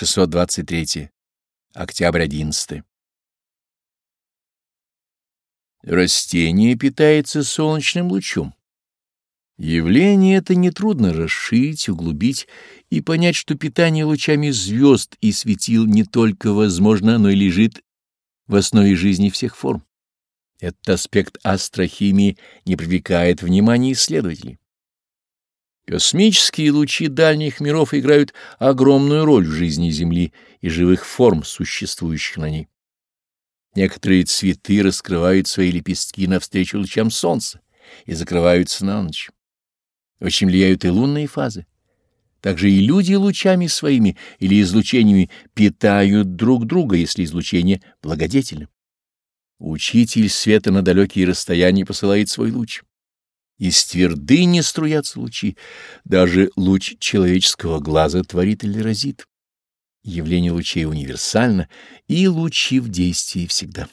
623. Октябрь 11. Растение питается солнечным лучом. Явление это нетрудно расширить, углубить и понять, что питание лучами звезд и светил не только возможно, но и лежит в основе жизни всех форм. Этот аспект астрохимии не привлекает внимания исследователей. Космические лучи дальних миров играют огромную роль в жизни Земли и живых форм, существующих на ней. Некоторые цветы раскрывают свои лепестки навстречу лучам солнца и закрываются на ночь. Очень влияют и лунные фазы. Также и люди лучами своими или излучениями питают друг друга, если излучение благодетельно. Учитель света на далекие расстояния посылает свой луч. Из твердыни струятся лучи. Даже луч человеческого глаза творит или разит. Явление лучей универсально, и лучи в действии всегда.